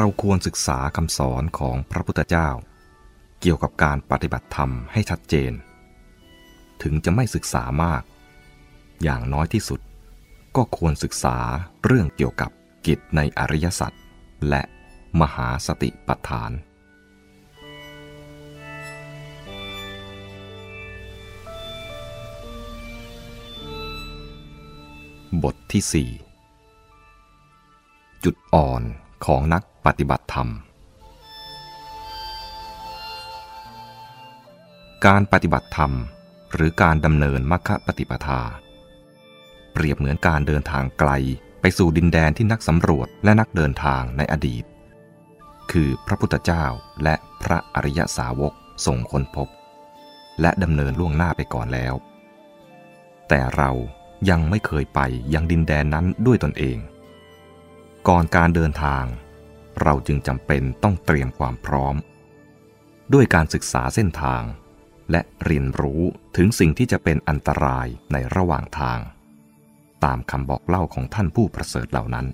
เราควรศึกษาคำสอนของพระพุทธเจ้า เกี่ยวกับการปฏิบัติธรรมให้ชัดเจน ถึงจะไม่ศึกษามาก อย่างน้อยที่สุด ก็ควรศึกษาเรื่องเกี่ยวกับกิจในอริยสัจและมหาสติปัฏฐานบทที่ 4 จุดอ่อนของนัก ปฏิบัติธรรม การปฏิบัติธรรม หรือการดำเนินมรรคปฏิปทา เปรียบเหมือนการเดินทางไกลไปสู่ดินแดนที่นักสำรวจและนักเดินทางในอดีต คือพระพุทธเจ้าและพระอริยสาวกส่งค้นพบ และดำเนินล่วงหน้าไปก่อนแล้ว แต่เรายังไม่เคยไปยังดินแดนนั้นด้วยตนเอง ก่อนการเดินทาง เราจึงจำเป็นต้องเตรียมความพร้อม ด้วยการศึกษาเส้นทาง และเรียนรู้ถึงสิ่งที่จะเป็นอันตรายในระหว่างทาง ตามคำบอกเล่าของท่านผู้ประเสริฐเหล่านั้น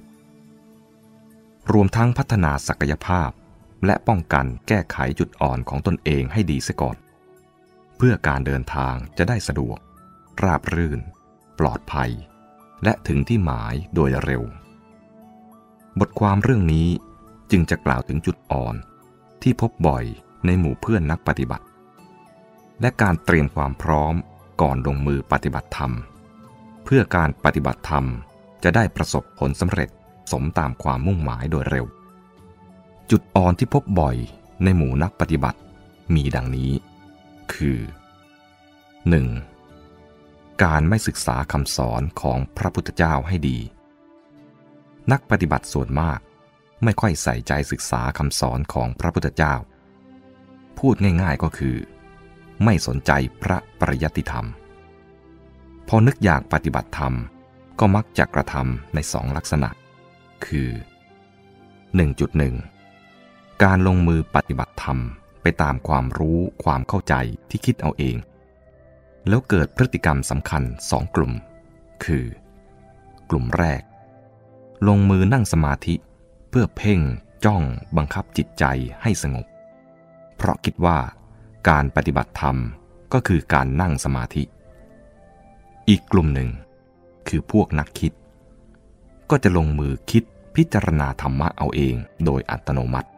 รวมทั้งพัฒนาศักยภาพ และป้องกันแก้ไขจุดอ่อนของตนเองให้ดีเสียก่อน เพื่อการเดินทางจะได้สะดวก ราบรื่น ปลอดภัย และถึงที่หมายโดยเร็ว บทความเรื่องนี้ จึงจะกล่าวถึงจุดอ่อน ที่พบบ่อยในหมู่เพื่อนนักปฏิบัติ และการเตรียมความพร้อมก่อนลงมือปฏิบัติธรรม เพื่อการปฏิบัติธรรมจะได้ประสบผลสำเร็จสมตามความมุ่งหมายโดยเร็ว จุดอ่อนที่พบบ่อยในหมู่นักปฏิบัติมีดังนี้ คือ 1. การไม่ศึกษาคำสอนของพระพุทธเจ้าให้ดี นักปฏิบัติส่วนมาก ไม่ค่อยใส่ใจศึกษาคำสอนของพระพุทธเจ้า พูดง่ายๆก็คือ ไม่สนใจพระปริยัติธรรม พอนึกอยากปฏิบัติธรรม ก็มักจะกระทำในสองลักษณะ คือ 1.1 การลงมือปฏิบัติธรรมไปตามความรู้ความเข้าใจที่คิดเอาเอง แล้วเกิดพฤติกรรมสำคัญสองกลุ่ม คือ กลุ่มแรก ลงมือนั่งสมาธิ เพื่อเพ่งจ้องบังคับจิตใจให้สงบ เพราะคิดว่าการปฏิบัติธรรมก็คือการนั่งสมาธิ อีกกลุ่มหนึ่ง คือพวกนักคิด ก็จะลงมือคิดพิจารณาธรรมะเอาเองโดยอัตโนมัติ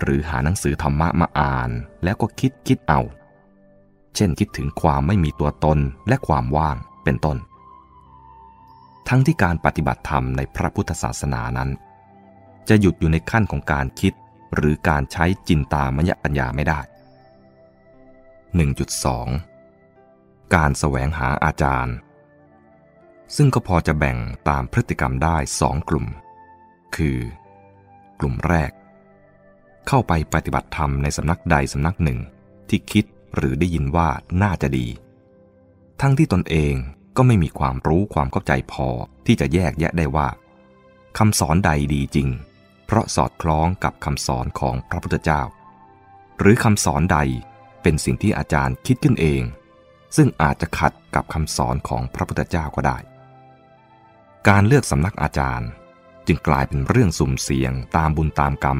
หรือหาหนังสือธรรมะมาอ่านแล้วก็คิดคิดเอา เช่นคิดถึงความไม่มีตัวตนและความว่างเป็นต้น ทั้งที่การปฏิบัติธรรมในพระพุทธศาสนานั้น จะหยุดอยู่ในขั้นของการคิด หรือการใช้จินตามยปัญญาไม่ได้ 1.2 การแสวงหาอาจารย์ ซึ่งก็พอจะแบ่งตามพฤติกรรมได้สองกลุ่ม คือ กลุ่มแรก เข้าไปปฏิบัติธรรมในสำนักใดสำนักหนึ่งที่คิดหรือได้ยินว่าน่าจะดี ทั้งที่ตนเองก็ไม่มีความรู้ความเข้าใจพอที่จะแยกแยะได้ว่าคำสอนใดดีจริง เพราะสอดคล้องกับคำสอนของพระพุทธเจ้า หรือคำสอนใดเป็นสิ่งที่อาจารย์คิดขึ้นเอง ซึ่งอาจจะขัดกับคำสอนของพระพุทธเจ้าก็ได้ การเลือกสำนักอาจารย์จึงกลายเป็นเรื่องสุ่มเสี่ยงตามบุญตามกรรม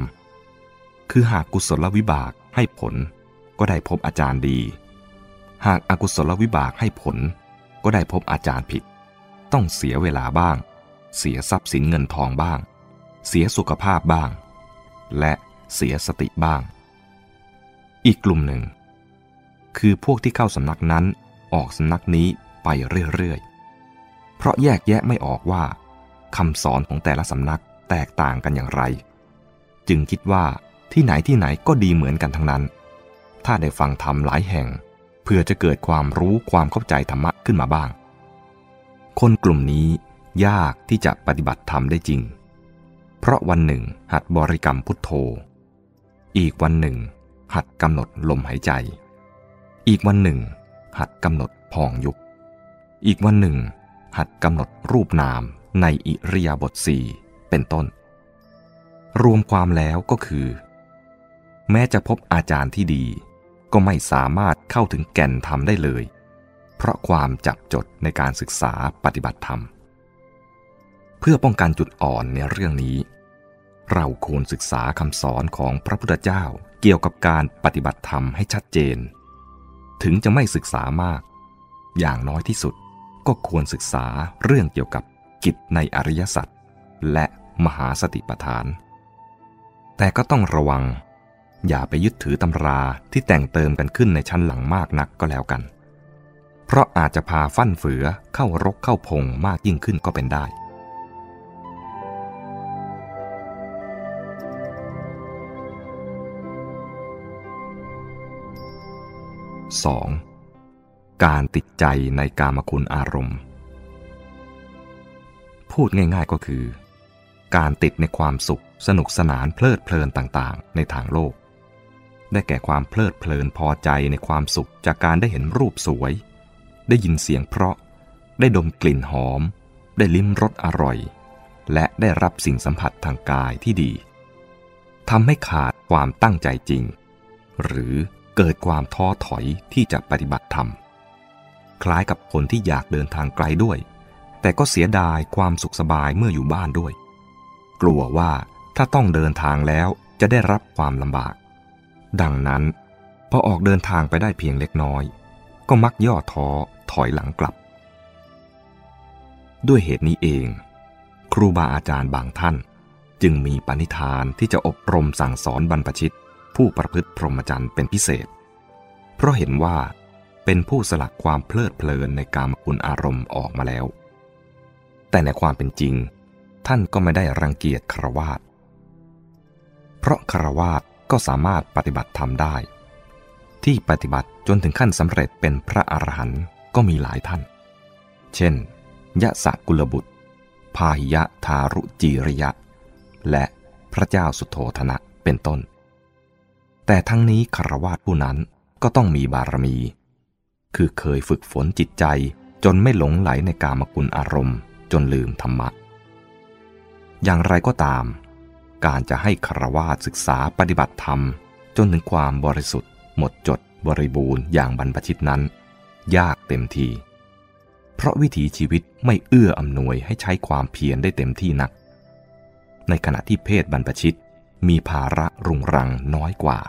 คือหากกุศลวิบากให้ผลก็ได้พบอาจารย์ดี หากอากุศลวิบากให้ผล ก็ได้พบอาจารย์ผิด ต้องเสียเวลาบ้าง เสียทรัพย์สินเงินทองบ้าง เสียสุขภาพบ้าง และเสียสติบ้าง อีกกลุ่มหนึ่ง คือพวกที่เข้าสำนักนั้นออกสำนักนี้ไปเรื่อยๆ เพราะแยกแยะไม่ออกว่าคำสอนของแต่ละสำนักแตกต่างกันอย่างไร จึงคิดว่าที่ไหนที่ไหนก็ดีเหมือนกันทั้งนั้น ถ้าได้ฟังธรรมหลายแห่ง เพื่อจะเกิดความรู้ความเข้าใจธรรมะขึ้นมาบ้าง คนกลุ่มนี้ยากที่จะปฏิบัติธรรมได้จริง เพราะวันหนึ่งหัดบริกรรมพุทโธ อีกวันหนึ่ง หัดกำหนดลมหายใจ อีกวันหนึ่ง หัดกำหนดพองยุบอีกวันหนึ่ง หัดกำหนดรูปนามในอิริยาบถสี่เป็นต้น รวมความแล้วก็คือ แม้จะพบอาจารย์ที่ดี ก็ไม่สามารถเข้าถึงแก่นธรรมได้เลย เพราะความจับจดในการศึกษาปฏิบัติธรรม เพื่อป้องกันจุดอ่อนในเรื่องนี้ เราควรศึกษาคำสอนของพระพุทธเจ้าเกี่ยวกับการปฏิบัติธรรมให้ชัดเจน ถึงจะไม่ศึกษามาก อย่างน้อยที่สุดก็ควรศึกษาเรื่องเกี่ยวกับกิจในอริยสัจและมหาสติปัฏฐาน แต่ก็ต้องระวัง อย่าไปยึดถือตำราที่แต่งเติมกันขึ้นในชั้นหลังมากนักก็แล้วกัน เพราะอาจจะพาฟั่นเฟือเข้ารกเข้าพงมากยิ่งขึ้นก็เป็นได้ 2. การติดใจในกามคุณอารมณ์ พูดง่ายๆก็คือ การติดในความสุขสนุกสนานเพลิดเพลินต่างๆ ในทางโลก ได้แก่ความเพลิดเพลินพอใจในความสุขจากการได้เห็นรูปสวย ได้ยินเสียงเพราะ ได้ดมกลิ่นหอม ได้ลิ้มรสอร่อย และได้รับสิ่งสัมผัสทางกายที่ดีทำให้ขาดความตั้งใจจริง หรือ เกิดความท้อถอยที่จะปฏิบัติธรรม คล้ายกับคนที่อยากเดินทางไกลด้วย แต่ก็เสียดายความสุขสบายเมื่ออยู่บ้านด้วย กลัวว่าถ้าต้องเดินทางแล้วจะได้รับความลำบาก ดังนั้นพอออกเดินทางไปได้เพียงเล็กน้อย ก็มักย่อท้อถอยหลังกลับ ด้วยเหตุนี้เอง ครูบาอาจารย์บางท่าน จึงมีปณิธานที่จะอบรมสั่งสอนบรรพชิต ผู้ประพฤติพรหมจรรย์เป็นพิเศษ เพราะเห็นว่าเป็นผู้สลักความเพลิดเพลินในการมคุณอารมณ์ออกมาแล้ว แต่ในความเป็นจริง ท่านก็ไม่ได้รังเกียจครวาตเพราะครวาตก็สามารถปฏิบัติธรรมได้ ที่ปฏิบัติจนถึงขั้นสำเร็จเป็นพระอรหันต์ก็มีหลายท่าน เช่น ยะสะกุลบุตร พาหิยะทารุจีริยะ และพระเจ้าสุโธธนะเป็นต้น แต่ทั้งนี้คารวาสผู้นั้นก็ต้องมีบารมี คือเคยฝึกฝนจิตใจจนไม่หลงไหลในกามกุลอารมณ์จนลืมธรรมะ อย่างไรก็ตาม การจะให้คารวาสศึกษาปฏิบัติธรรม จนถึงความบริสุทธิ์ หมดจดบริบูรณ์อย่างบรรพชิตนั้น ยากเต็มที เพราะวิถีชีวิตไม่เอื้ออำนวยให้ใช้ความเพียรได้เต็มที่นัก ในขณะที่เพศบรรพชิต มีภาระรุงรังน้อยกว่า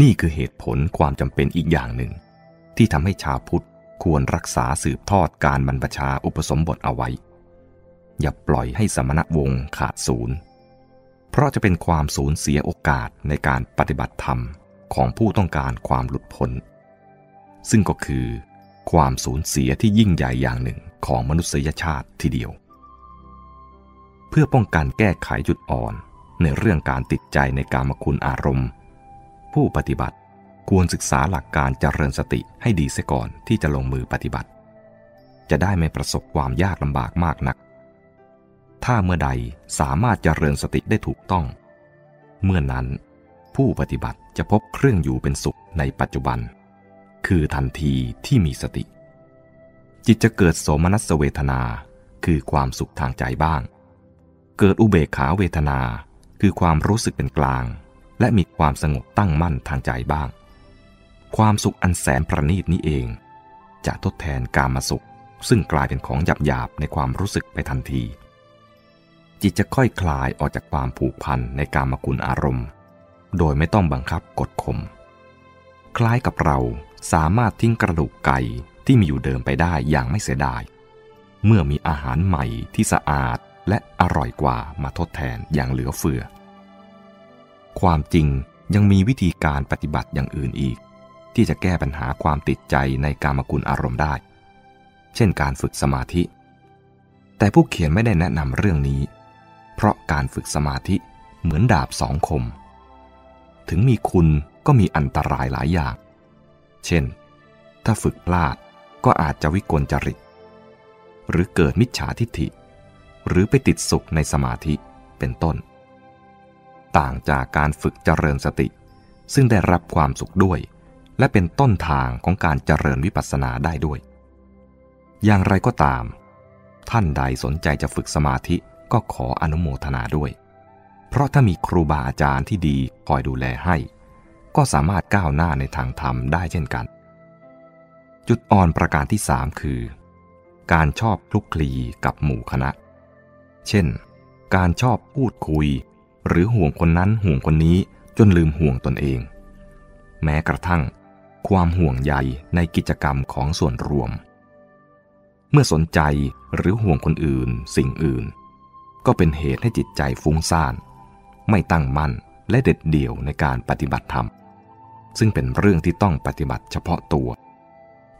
นี่คือเหตุผลความจำเป็นอีกอย่างหนึ่ง ที่ทำให้ชาวพุทธควรรักษาสืบทอดการบรรพชาอุปสมบทเอาไว้ อย่าปล่อยให้สมณวงศ์ขาดศูนย์ เพราะจะเป็นความสูญเสียโอกาสในการปฏิบัติธรรมของผู้ต้องการความหลุดพ้น ซึ่งก็คือความสูญเสียที่ยิ่งใหญ่อย่างหนึ่งของมนุษยชาติทีเดียว เพื่อป้องกันแก้ไขจุดอ่อน ในเรื่องการติดใจในการมคุณอารมณ์ ผู้ปฏิบัติควรศึกษาหลักการเจริญสติให้ดีเสียก่อนที่จะลงมือปฏิบัติ จะได้ไม่ประสบความยากลำบากมากนัก ถ้าเมื่อใดสามารถเจริญสติได้ถูกต้อง เมื่อนั้น ผู้ปฏิบัติจะพบเครื่องอยู่เป็นสุขในปัจจุบัน คือทันทีที่มีสติ จิตจะเกิดโสมนัสเวทนาคือความสุขทางใจบ้าง เกิดอุเบกขาเวทนา คือความรู้สึกเป็นกลาง และมีความสงบตั้งมั่นทางใจบ้าง ความสุขอันแสนประณีตนี้เอง จะทดแทนการมาสุข ซึ่งกลายเป็นของหยาบหยาบในความรู้สึกไปทันที จิตจะค่อยคลายออกจากความผูกพันในการมากุลอารมณ์ โดยไม่ต้องบังคับกดข่มคล้ายกับเราสามารถทิ้งกระดูกไก่ที่มีอยู่เดิมไปได้อย่างไม่เสียดาย เมื่อมีอาหารใหม่ที่สะอาด และอร่อยกว่ามาทดแทนอย่างเหลือเฟือ ความจริงยังมีวิธีการปฏิบัติอย่างอื่นอีก ที่จะแก้ปัญหาความติดใจในกามกุลอารมณ์ได้ เช่นการฝึกสมาธิ แต่ผู้เขียนไม่ได้แนะนำเรื่องนี้ เพราะการฝึกสมาธิเหมือนดาบสองคม ถึงมีคุณก็มีอันตรายหลายอย่าง เช่น ถ้าฝึกพลาดก็อาจจะวิกลจริต หรือเกิดมิจฉาทิฏฐิ หรือไปติดสุขในสมาธิเป็นต้น ต่างจากการฝึกเจริญสติ ซึ่งได้รับความสุขด้วย และเป็นต้นทางของการเจริญวิปัสสนาได้ด้วย อย่างไรก็ตาม ท่านใดสนใจจะฝึกสมาธิก็ขออนุโมทนาด้วย เพราะถ้ามีครูบาอาจารย์ที่ดีคอยดูแลให้ ก็สามารถก้าวหน้าในทางธรรมได้เช่นกัน จุดอ่อนประการที่สามคือ การชอบคลุกคลีกับหมู่คณะ เช่น การชอบพูดคุย หรือห่วงคนนั้นห่วงคนนี้จนลืมห่วงตนเอง แม้กระทั่ง ความห่วงใยในกิจกรรมของส่วนรวม เมื่อสนใจหรือห่วงคนอื่น สิ่งอื่น ก็เป็นเหตุให้จิตใจฟุ้งซ่าน ไม่ตั้งมั่นและเด็ดเดี่ยวในการปฏิบัติธรรม ซึ่งเป็นเรื่องที่ต้องปฏิบัติเฉพาะตัว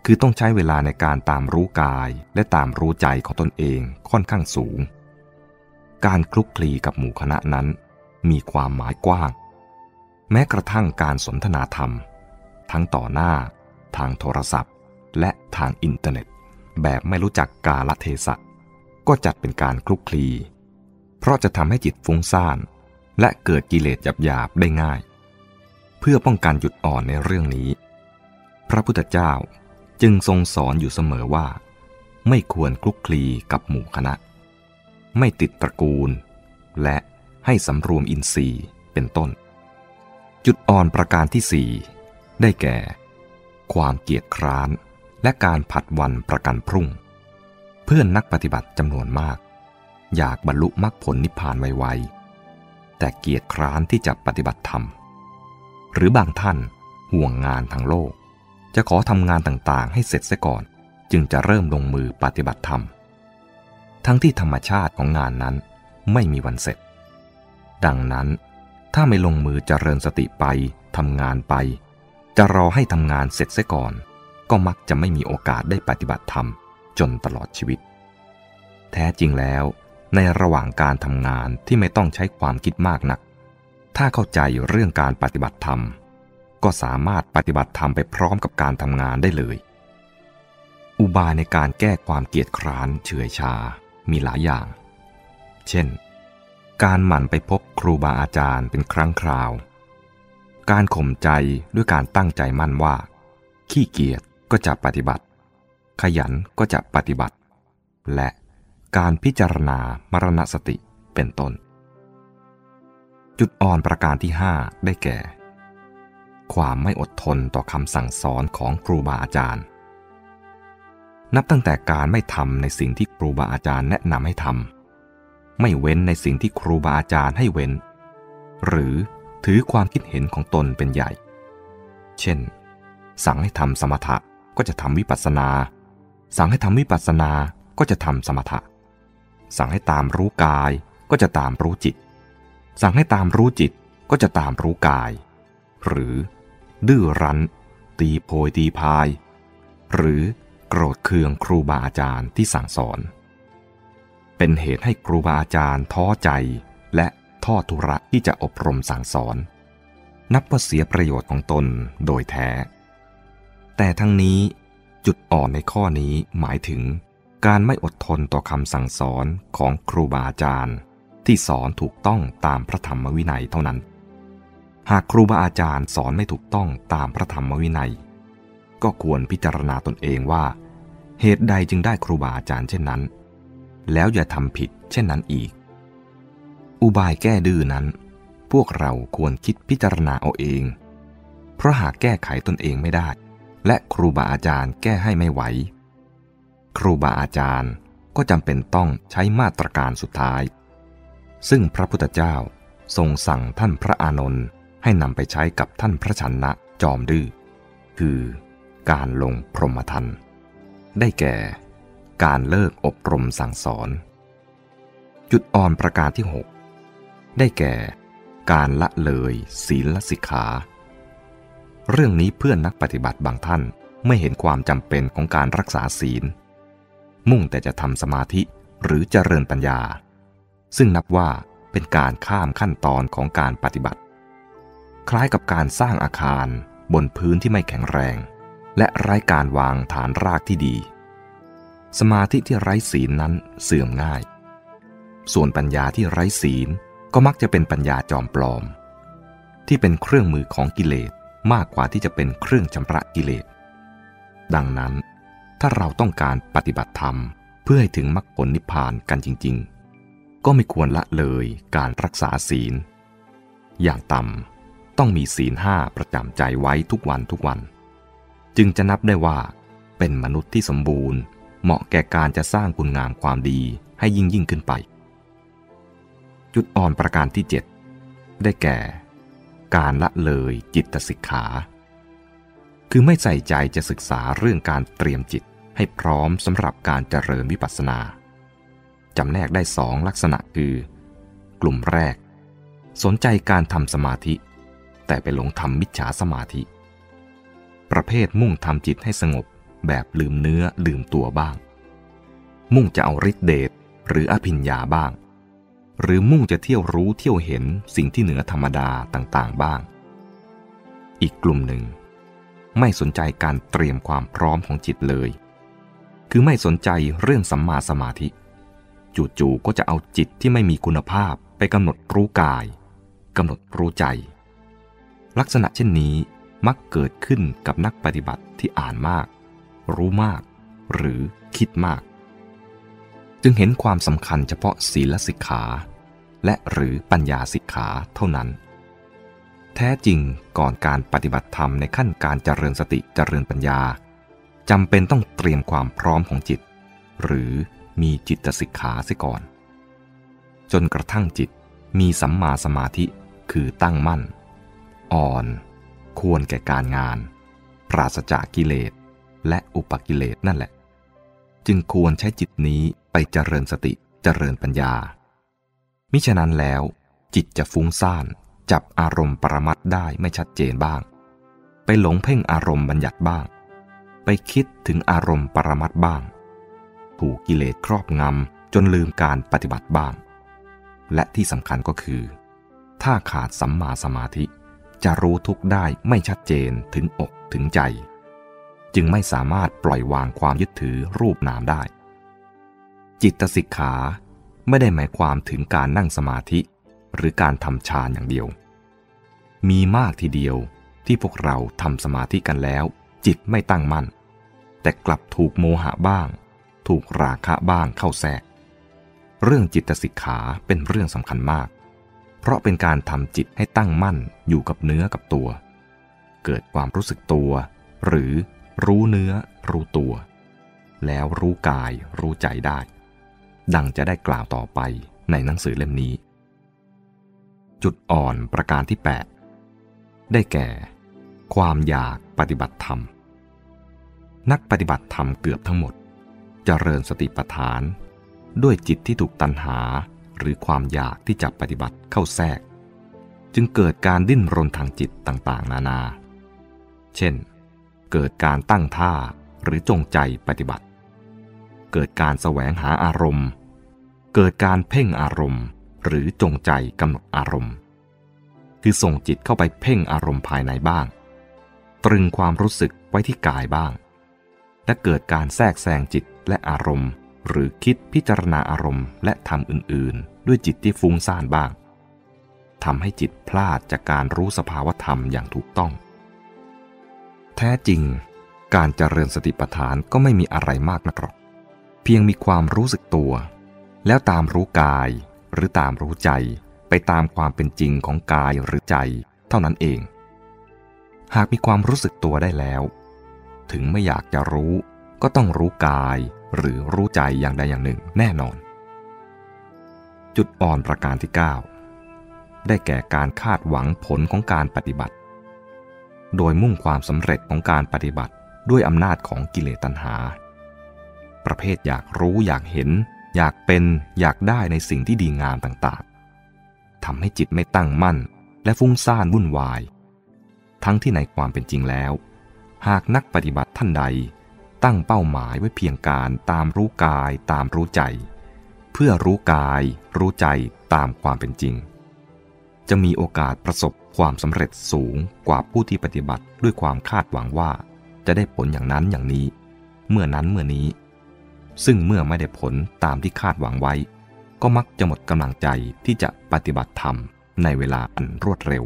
คือต้องใช้เวลาในการตามรู้กายและตามรู้ใจของตนเองค่อนข้างสูง การคลุกคลีกับหมู่คณะนั้น มีความหมายกว้าง แม้กระทั่งการสนทนาธรรม ทั้งต่อหน้า ทางโทรศัพท์ และทางอินเทอร์เน็ต แบบไม่รู้จักกาลเทศะ ก็จัดเป็นการคลุกคลี เพราะจะทำให้จิตฟุ้งซ่าน และเกิดกิเลสหยาบๆได้ง่าย เพื่อป้องกันจุดอ่อนในเรื่องนี้ พระพุทธเจ้าจึงทรงสอนอยู่เสมอว่า ไม่ควรคลุกคลีกับหมู่คณะ ไม่ติดตระกูล และให้สำรวมอินทรีย์เป็นต้น จุดอ่อนประการที่สี่ได้แก่ ความเกียจคร้านและการผัดวันประกันพรุ่ง เพื่อนนักปฏิบัติจำนวนมาก อยากบรรลุมรรคผลนิพพานไวๆ แต่เกียจคร้านที่จะปฏิบัติธรรม หรือบางท่านห่วงงานทางโลก จะขอทำงานต่างๆ ให้เสร็จซะก่อน จึงจะเริ่มลงมือปฏิบัติธรรม ทั้งที่ธรรมชาติของงานนั้นไม่มีวันเสร็จ ดังนั้น ถ้าไม่ลงมือเจริญสติไปทำงานไป จะรอให้ทำงานเสร็จซะก่อน ก็มักจะไม่มีโอกาสได้ปฏิบัติธรรมจนตลอดชีวิต แท้จริงแล้ว ในระหว่างการทำงานที่ไม่ต้องใช้ความคิดมากนัก ถ้าเข้าใจเรื่องการปฏิบัติธรรม ก็สามารถปฏิบัติธรรมไปพร้อมกับการทำงานได้เลย อุบายในการแก้ความเกียจคร้านเฉื่อยชา มีหลายอย่าง เช่น การหมั่นไปพบครูบาอาจารย์เป็นครั้งคราว การข่มใจด้วยการตั้งใจมั่นว่า ขี้เกียจก็จะปฏิบัติ ขยันก็จะปฏิบัติ และการพิจารณามรณสติเป็นต้น จุดอ่อนประการที่ 5 ได้แก่ ความไม่อดทนต่อคำสั่งสอนของครูบาอาจารย์ นับตั้งแต่การไม่ทำในสิ่งที่ครูบาอาจารย์แนะนำให้ทำไม่เว้นในสิ่งที่ครูบาอาจารย์ให้เว้น หรือถือความคิดเห็นของตนเป็นใหญ่ เช่น สั่งให้ทำสมถะก็จะทำวิปัสสนา สั่งให้ทำวิปัสสนาก็จะทำสมถะ สั่งให้ตามรู้กายก็จะตามรู้จิต สั่งให้ตามรู้จิตก็จะตามรู้กาย หรือ ดื้อรั้น ตีโพยตีพาย หรือ โกรธเคืองครูบาอาจารย์ที่สั่งสอน เป็นเหตุให้ครูบาอาจารย์ท้อใจ และทอทุระที่จะอบรมสั่งสอน นับว่าเสียประโยชน์ของตนโดยแท้ แต่ทั้งนี้จุดอ่อนในข้อนี้หมายถึงการไม่อดทนต่อคำสั่งสอนของครูบาอาจารย์ ที่สอนถูกต้องตามพระธรรมวินัยเท่านั้น หากครูบาอาจารย์สอนไม่ถูกต้องตามพระธรรมวินัย ก็ควรพิจารณาตนเองว่า เหตุใดจึงได้ครูบาอาจารย์เช่นนั้น แล้วอย่าทำผิดเช่นนั้นอีก อุบายแก้ดื้อนั้น พวกเราควรคิดพิจารณาเอาเอง เพราะหากแก้ไขตนเองไม่ได้ และครูบาอาจารย์แก้ให้ไม่ไหว ครูบาอาจารย์ก็จำเป็นต้องใช้มาตรการสุดท้าย ซึ่งพระพุทธเจ้าทรงสั่งท่านพระอานนท์ให้นำไปใช้กับท่านพระชนะจอมดื้อคือ การลงพรหมทันได้แก่ การเลิกอบรมสั่งสอน จุดอ่อนประการที่ 6 ได้แก่ การละเลยศีลสิกขา เรื่องนี้เพื่อนนักปฏิบัติบางท่านไม่เห็นความจำเป็นของการรักษาศีล มุ่งแต่จะทำสมาธิหรือเจริญปัญญา ซึ่งนับว่าเป็นการข้ามขั้นตอนของการปฏิบัติ คล้ายกับการสร้างอาคารบนพื้นที่ไม่แข็งแรง และไร้การวางฐานรากที่ดี สมาธิที่ไร้ศีลนั้นเสื่อมง่าย ส่วนปัญญาที่ไร้ศีลก็มักจะเป็นปัญญาจอมปลอม ที่เป็นเครื่องมือของกิเลสมากกว่าที่จะเป็นเครื่องชำระกิเลส ดังนั้น ถ้าเราต้องการปฏิบัติธรรมเพื่อให้ถึงมรรคผลนิพพานกันจริง ๆ ก็ไม่ควรละเลยการรักษาศีล อย่างต่ำต้องมีศีลห้าประจำใจไว้ทุกวันทุกวัน จึงจะนับได้ว่า เป็นมนุษย์ที่สมบูรณ์ เหมาะแก่การจะสร้างคุณงามความดีให้ยิ่งยิ่งขึ้นไป จุดอ่อนประการที่ 7 ได้แก่ การละเลยจิตสิกขา คือไม่ใส่ใจจะศึกษาเรื่องการเตรียมจิตให้พร้อมสำหรับการเจริญวิปัสสนาจำแนกได้สองลักษณะคือ กลุ่มแรก สนใจการทำสมาธิ แต่ไปหลงทำมิจฉาสมาธิ ประเภทมุ่งทำจิตให้สงบแบบลืมเนื้อลืมตัวบ้าง มุ่งจะเอาฤทธิเดชหรืออภิญญาบ้าง หรือมุ่งจะเที่ยวรู้เที่ยวเห็นสิ่งที่เหนือธรรมดาต่างๆบ้าง อีกกลุ่มหนึ่ง ไม่สนใจการเตรียมความพร้อมของจิตเลย คือไม่สนใจเรื่องสัมมาสมาธิ จู่ๆก็จะเอาจิตที่ไม่มีคุณภาพไปกำหนดรู้กายกำหนดรู้ใจ ลักษณะเช่นนี้ มักเกิดขึ้นกับนักปฏิบัติที่อ่านมาก รู้มาก หรือคิดมาก จึงเห็นความสำคัญเฉพาะศีลสิกขา และหรือปัญญาสิกขาเท่านั้น แท้จริงก่อนการปฏิบัติธรรมในขั้นการเจริญสติเจริญปัญญาจำเป็นต้องเตรียมความพร้อมของจิต หรือมีจิตสิกขาเสียก่อน จนกระทั่งจิตมีสัมมาสมาธิคือตั้งมั่น อ่อน ควรแก่การงาน ปราศจากกิเลสและอุปกิเลสนั่นแหละ จึงควรใช้จิตนี้ไปเจริญสติเจริญปัญญา มิฉะนั้นแล้ว จิตจะฟุ้งซ่าน จับอารมณ์ปรมัตได้ไม่ชัดเจนบ้าง ไปหลงเพ่งอารมณ์บัญญัติบ้าง ไปคิดถึงอารมณ์ปรมัตบ้าง ถูกกิเลสครอบงำจนลืมการปฏิบัติบ้าง และที่สำคัญก็คือ ถ้าขาดสัมมาสมาธิ จะรู้ทุกได้ไม่ชัดเจนถึงอกถึงใจ จึงไม่สามารถปล่อยวางความยึดถือรูปนามได้ จิตสิกขาไม่ได้หมายความถึงการนั่งสมาธิ หรือการทำฌานอย่างเดียว มีมากทีเดียวที่พวกเราทำสมาธิกันแล้ว จิตไม่ตั้งมั่น แต่กลับถูกโมหะบ้าง ถูกราคะบ้างเข้าแทรก เรื่องจิตสิกขาเป็นเรื่องสำคัญมาก เพราะเป็นการทำจิตให้ตั้งมั่นอยู่กับเนื้อกับตัว เกิดความรู้สึกตัว หรือรู้เนื้อรู้ตัว แล้วรู้กายรู้ใจได้ ดังจะได้กล่าวต่อไปในหนังสือเล่มนี้ จุดอ่อนประการที่ 8 ได้แก่ ความอยากปฏิบัติธรรม นักปฏิบัติธรรมเกือบทั้งหมดเจริญสติปัฏฐาน ด้วยจิตที่ถูกตัณหา หรือความอยากที่จะปฏิบัติเข้าแทรก จึงเกิดการดิ้นรนทางจิตต่างๆ นานา เช่น เกิดการตั้งท่าหรือจงใจปฏิบัติ เกิดการแสวงหาอารมณ์ เกิดการเพ่งอารมณ์ หรือจงใจกำหนดอารมณ์ คือส่งจิตเข้าไปเพ่งอารมณ์ภายในบ้าง ตรึงความรู้สึกไว้ที่กายบ้าง และเกิดการแทรกแซงจิตและอารมณ์ หรือคิดพิจารณาอารมณ์และทำอื่นๆ ด้วยจิตที่ฟุ้งซ่านบ้างทำให้จิตพลาดจากการรู้สภาวธรรมอย่างถูกต้อง แท้จริง การเจริญสติปัฏฐานก็ไม่มีอะไรมากนักหรอก เพียงมีความรู้สึกตัว แล้วตามรู้กายหรือตามรู้ใจไปตามความเป็นจริงของกายหรือใจเท่านั้นเอง หากมีความรู้สึกตัวได้แล้ว ถึงไม่อยากจะรู้ก็ต้องรู้กาย หรือรู้ใจอย่างใดอย่างหนึ่งแน่นอน จุดอ่อนประการที่ 9 ได้แก่การคาดหวังผลของการปฏิบัติ โดยมุ่งความสำเร็จของการปฏิบัติด้วยอำนาจของกิเลสตัณหา ประเภทอยากรู้อยากเห็น อยากเป็นอยากได้ในสิ่งที่ดีงามต่างๆทำให้จิตไม่ตั้งมั่น และฟุ้งซ่านวุ่นวาย ทั้งที่ในความเป็นจริงแล้ว หากนักปฏิบัติท่านใด ตั้งเป้าหมายไว้เพียงการตามรู้กายตามรู้ใจ เพื่อรู้กาย รู้ใจตามความเป็นจริง จะมีโอกาสประสบความสำเร็จสูงกว่าผู้ที่ปฏิบัติด้วยความคาดหวังว่า จะได้ผลอย่างนั้นอย่างนี้ เมื่อนั้นเมื่อนี้ ซึ่งเมื่อไม่ได้ผลตามที่คาดหวังไว้ ก็มักจะหมดกำลังใจที่จะปฏิบัติธรรมในเวลาอันรวดเร็ว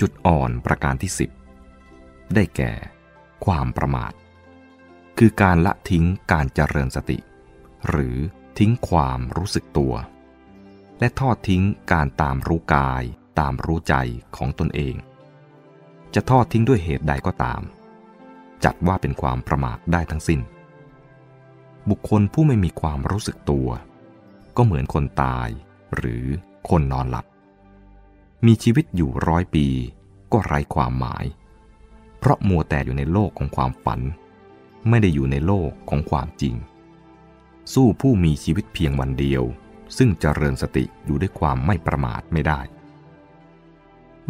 จุดอ่อนประการที่ 10 ได้แก่ ความประมาท คือการละทิ้งการเจริญสติ หรือทิ้งความรู้สึกตัว และทอดทิ้งการตามรู้กายตามรู้ใจของตนเอง จะทอดทิ้งด้วยเหตุใดก็ตาม จัดว่าเป็นความประมาทได้ทั้งสิ้น บุคคลผู้ไม่มีความรู้สึกตัว ก็เหมือนคนตายหรือคนนอนหลับ มีชีวิตอยู่ร้อยปีก็ไร้ความหมาย เพราะมัวแต่อยู่ในโลกของความฝัน ไม่ได้อยู่ในโลกของความจริง สู้ผู้มีชีวิตเพียงวันเดียว ซึ่งจเจริญสติอยู่ด้วยความไม่ประมาทไม่ได้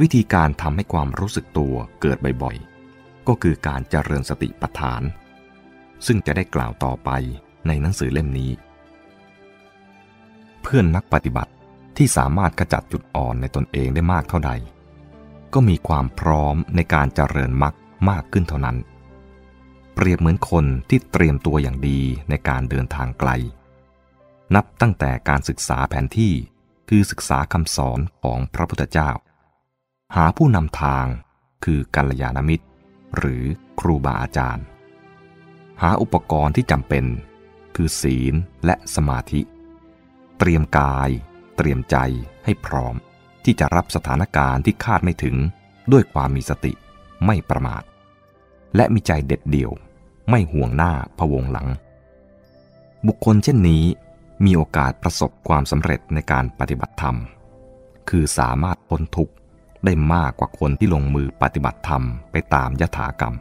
วิธีการทำให้ความรู้สึกตัวเกิดบ่อยๆ ก็คือการเจริญสติปัฏฐาน ซึ่งจะได้กล่าวต่อไปในหนังสือเล่มนี้ เพื่อนนักปฏิบัติที่สามารถกระจัดจุดอ่อนในตนเองได้มากเท่าใด ก็มีความพร้อมในการเจริญมรรค มากขึ้นเท่านั้น เปรียบเหมือนคนที่เตรียมตัวอย่างดีในการเดินทางไกล นับตั้งแต่การศึกษาแผนที่คือศึกษาคำสอนของพระพุทธเจ้า หาผู้นำทางคือกัลยาณมิตร หรือครูบาอาจารย์ หาอุปกรณ์ที่จำเป็น คือศีลและสมาธิ เตรียมกาย เตรียมใจให้พร้อมที่จะรับสถานการณ์ที่คาดไม่ถึงด้วยความมีสติไม่ประมาท และมีใจเด็ดเดี่ยว ไม่ห่วงหน้าพวงหลัง บุคคลเช่นนี้มีโอกาสประสบความสำเร็จในการปฏิบัติธรรม คือสามารถพ้นทุกข์ได้มากกว่าคนที่ลงมือปฏิบัติธรรมไปตามยถากรรม